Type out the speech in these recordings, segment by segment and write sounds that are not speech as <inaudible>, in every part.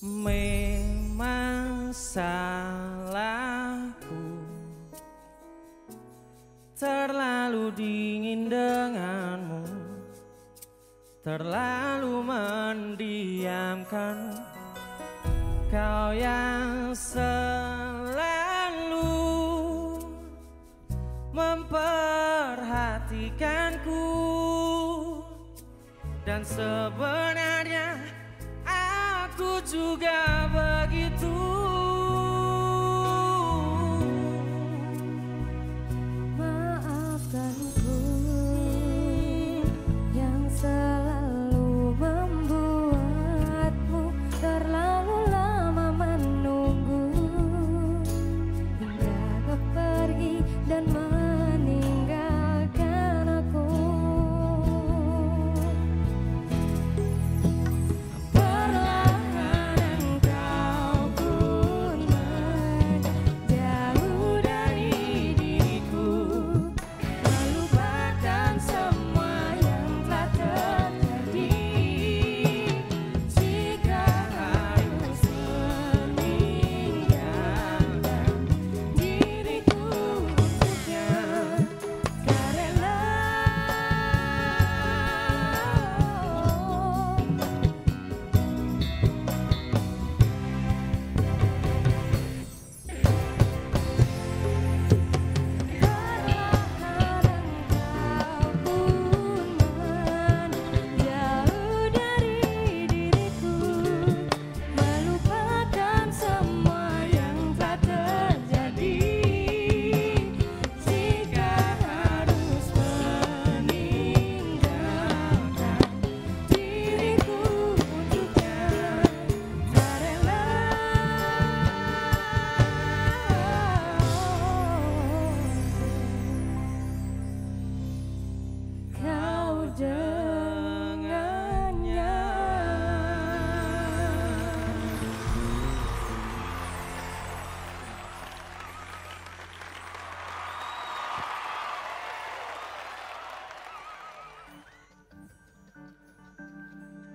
Memang salahku Terlalu dingin denganmu Terlalu mendiamkan Kau yang selalu Dan sebenarnya aku juga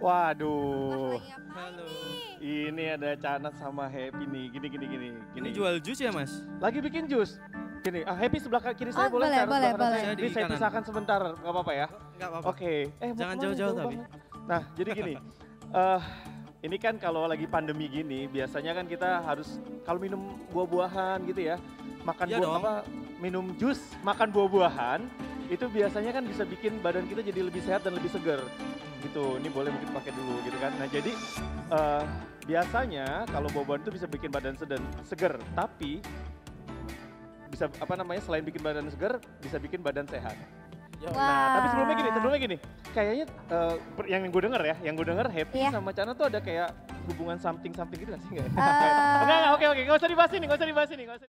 Waduh, Halo ini ada Canak sama Happy nih. Gini gini gini. Gini. Ini jual jus ya mas? Lagi bikin jus. Gini, ah Happy sebelah kiri saya Oh, boleh boleh, taruh boleh, boleh. saya? Saya Jadi di saya pisahkan sebentar, nggak apa-apa ya? Enggak apa-apa Oke. Eh, mau Jangan jauh-jauh Jauh tapi. banget. Nah, jadi gini. <laughs> eh ini kan kalau lagi pandemi gini, biasanya kan kita harus kalau minum buah-buahan gitu ya, makan Iya buah dong. apa, minum jus, makan buah-buahan, itu biasanya kan bisa bikin badan kita jadi lebih sehat dan lebih segar. Gitu. Ini boleh mungkin pakai dulu gitu kan. Nah, jadi eh biasanya kalau buah-buahan itu bisa bikin badan seden, seger, tapi bisa apa namanya selain bikin badan segar bisa bikin badan sehat. Nah, tapi sebelumnya gini, sebelumnya gini, kayaknya per- yang gue denger ya, yang gue denger Happy Iya. sama Cana tuh ada kayak hubungan something something gitu gak sih ya? Eh, enggak, enggak, oke oke, nggak usah dibahas ini, nggak usah dibahas ini, nggak usah.